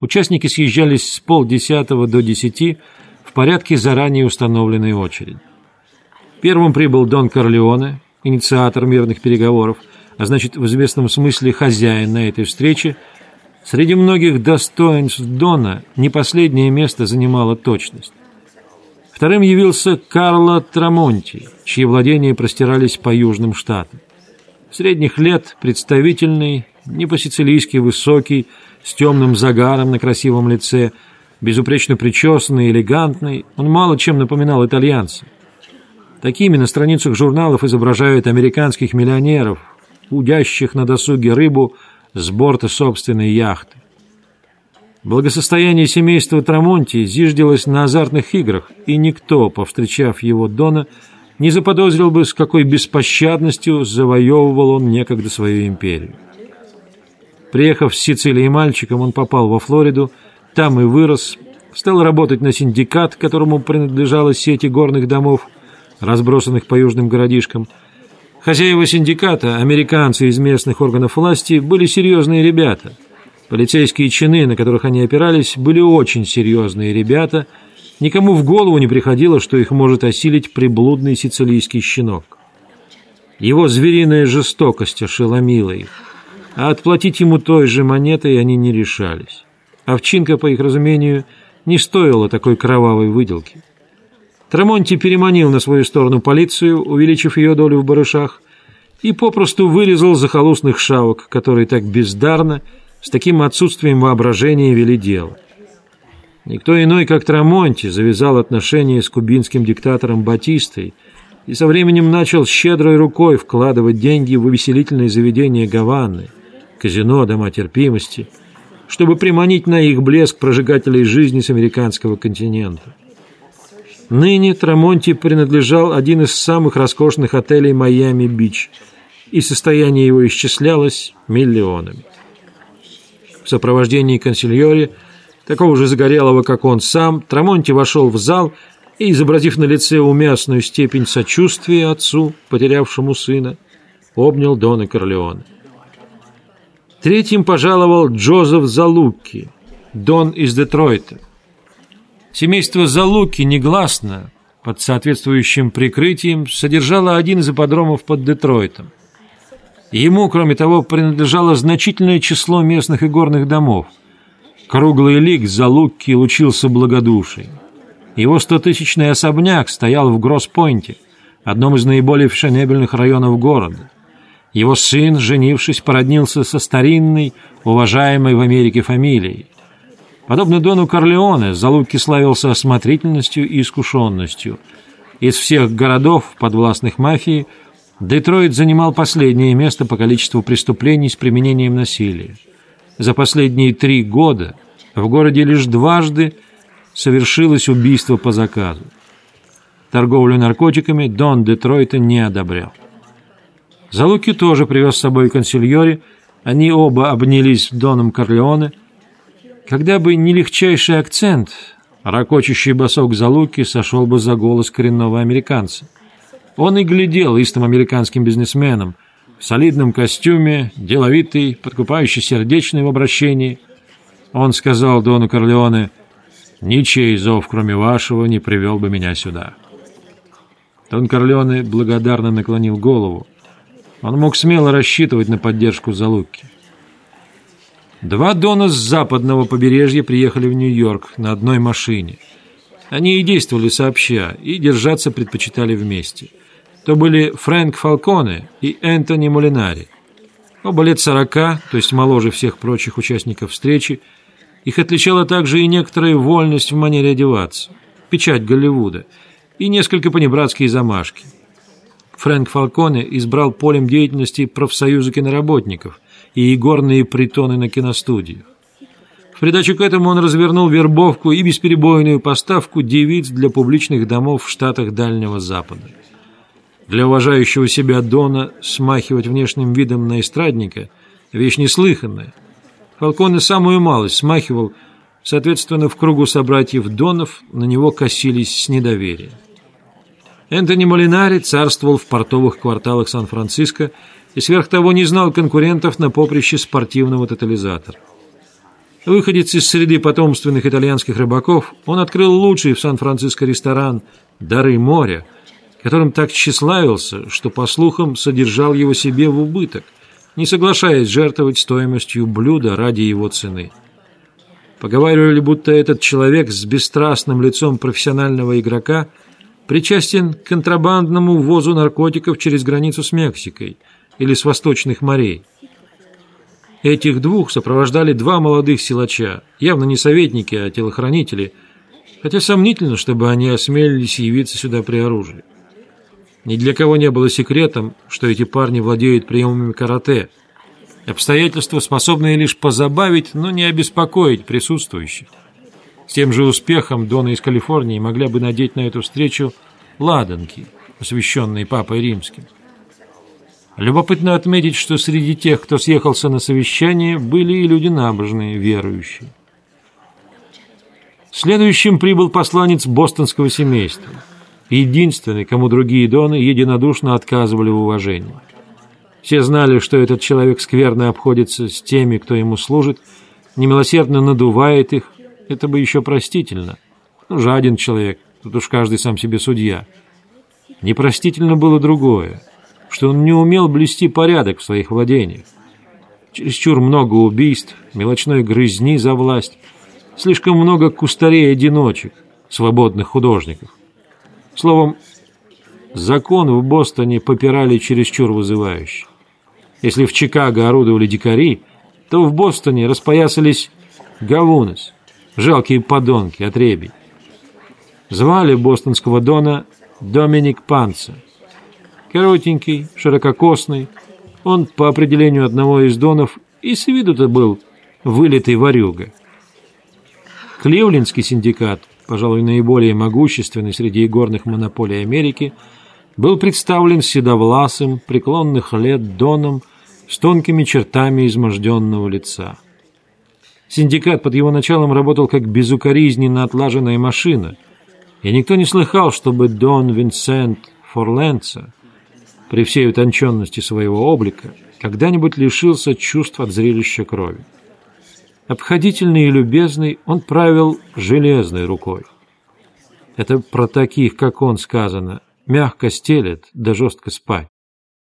Участники съезжались с полдесятого до десяти в порядке заранее установленной очереди. Первым прибыл Дон Корлеоне, инициатор мирных переговоров, а значит, в известном смысле хозяин на этой встрече. Среди многих достоинств Дона не последнее место занимала точность. Вторым явился Карло Трамонти, чьи владения простирались по южным штатам. Средних лет, представительный, не по-сицилийски высокий, с темным загаром на красивом лице, безупречно причесанный, элегантный, он мало чем напоминал итальянца. Такими на страницах журналов изображают американских миллионеров, удящих на досуге рыбу с борта собственной яхты. Благосостояние семейства Трамонти зиждилось на азартных играх, и никто, повстречав его Дона, не заподозрил бы, с какой беспощадностью завоевывал он некогда свою империю. Приехав с Сицилии мальчиком, он попал во Флориду, там и вырос, стал работать на синдикат, которому принадлежала сеть горных домов, разбросанных по южным городишкам. Хозяева синдиката, американцы из местных органов власти, были серьезные ребята. Полицейские чины, на которых они опирались, были очень серьезные ребята. Никому в голову не приходило, что их может осилить приблудный сицилийский щенок. Его звериная жестокость ошеломила их а отплатить ему той же монетой они не решались. Овчинка, по их разумению, не стоила такой кровавой выделки. Трамонти переманил на свою сторону полицию, увеличив ее долю в барышах, и попросту вырезал захолустных шавок, которые так бездарно, с таким отсутствием воображения вели дело. Никто иной, как Трамонти, завязал отношения с кубинским диктатором Батистой и со временем начал щедрой рукой вкладывать деньги в увеселительные заведения Гаваны – казино, дома терпимости, чтобы приманить на их блеск прожигателей жизни с американского континента. Ныне Трамонти принадлежал один из самых роскошных отелей Майами-Бич, и состояние его исчислялось миллионами. В сопровождении консильори, такого же загорелого, как он сам, Трамонти вошел в зал и, изобразив на лице уместную степень сочувствия отцу, потерявшему сына, обнял Дона Корлеоне. Третьим пожаловал Джозеф Залуки, Дон из Детройта. Семейство Залуки негласно, под соответствующим прикрытием, содержало один из ипподромов под Детройтом. Ему, кроме того, принадлежало значительное число местных и горных домов. Круглый лик Залуки лучился благодушием. Его стотысячный особняк стоял в Гросс-Пойнте, одном из наиболее фешенебельных районов города. Его сын, женившись, породнился со старинной, уважаемой в Америке фамилией. Подобно Дону Корлеоне, Залуки славился осмотрительностью и искушенностью. Из всех городов, подвластных мафии, Детройт занимал последнее место по количеству преступлений с применением насилия. За последние три года в городе лишь дважды совершилось убийство по заказу. Торговлю наркотиками Дон Детройта не одобрял. Залуки тоже привез с собой консильори, они оба обнялись Доном Корлеоне. Когда бы не легчайший акцент, ракочущий босок Залуки сошел бы за голос коренного американца. Он и глядел истым американским бизнесменом, в солидном костюме, деловитый, подкупающий сердечный в обращении. Он сказал Дону Корлеоне, «Ничей зов, кроме вашего, не привел бы меня сюда». Дон Корлеоне благодарно наклонил голову. Он мог смело рассчитывать на поддержку Залуки. Два Дона с западного побережья приехали в Нью-Йорк на одной машине. Они и действовали сообща, и держаться предпочитали вместе. То были Фрэнк Фалконе и Энтони Молинари. Оба лет сорока, то есть моложе всех прочих участников встречи, их отличала также и некоторая вольность в манере одеваться, печать Голливуда и несколько понебратские замашки – Фрэнк Фалконе избрал полем деятельности профсоюзы киноработников и игорные притоны на киностудиях. В придачу к этому он развернул вербовку и бесперебойную поставку девиц для публичных домов в штатах Дальнего Запада. Для уважающего себя Дона смахивать внешним видом на эстрадника – вещь неслыханная. Фалконе самую малость смахивал, соответственно, в кругу собратьев Донов на него косились с недоверием. Энтони Молинари царствовал в портовых кварталах Сан-Франциско и сверх того не знал конкурентов на поприще спортивного тотализатора. Выходец из среды потомственных итальянских рыбаков, он открыл лучший в Сан-Франциско ресторан «Дары моря», которым так тщеславился, что, по слухам, содержал его себе в убыток, не соглашаясь жертвовать стоимостью блюда ради его цены. Поговаривали, будто этот человек с бесстрастным лицом профессионального игрока причастен к контрабандному ввозу наркотиков через границу с Мексикой или с восточных морей. Этих двух сопровождали два молодых силача, явно не советники, а телохранители, хотя сомнительно, чтобы они осмелились явиться сюда при оружии. Ни для кого не было секретом, что эти парни владеют приемами карате. Обстоятельства, способные лишь позабавить, но не обеспокоить присутствующих. С тем же успехом Дона из Калифорнии могла бы надеть на эту встречу ладанки, посвященные Папой Римским. Любопытно отметить, что среди тех, кто съехался на совещание, были и люди набожные, верующие. Следующим прибыл посланец бостонского семейства, единственный, кому другие доны единодушно отказывали в уважении. Все знали, что этот человек скверно обходится с теми, кто ему служит, немилосердно надувает их, это бы еще простительно. Ну, жаден человек, тут уж каждый сам себе судья. Непростительно было другое – что он не умел блюсти порядок в своих владениях. Чересчур много убийств, мелочной грызни за власть, слишком много кустарей-одиночек, свободных художников. Словом, закон в Бостоне попирали чересчур вызывающе. Если в Чикаго орудовали дикари, то в Бостоне распоясались гавунес, жалкие подонки, отребий. Звали бостонского дона Доминик Панца – Коротенький, ширококосный. Он, по определению одного из донов, и с виду-то был вылитый ворюга. Кливлендский синдикат, пожалуй, наиболее могущественный среди игорных монополий Америки, был представлен седовласым, преклонных лет доном с тонкими чертами изможденного лица. Синдикат под его началом работал как безукоризненно отлаженная машина, и никто не слыхал, чтобы Дон Винсент Форленца при всей утонченности своего облика, когда-нибудь лишился чувств от зрелища крови. Обходительный и любезный, он правил железной рукой. Это про таких, как он, сказано, мягко стелет, да жестко спать.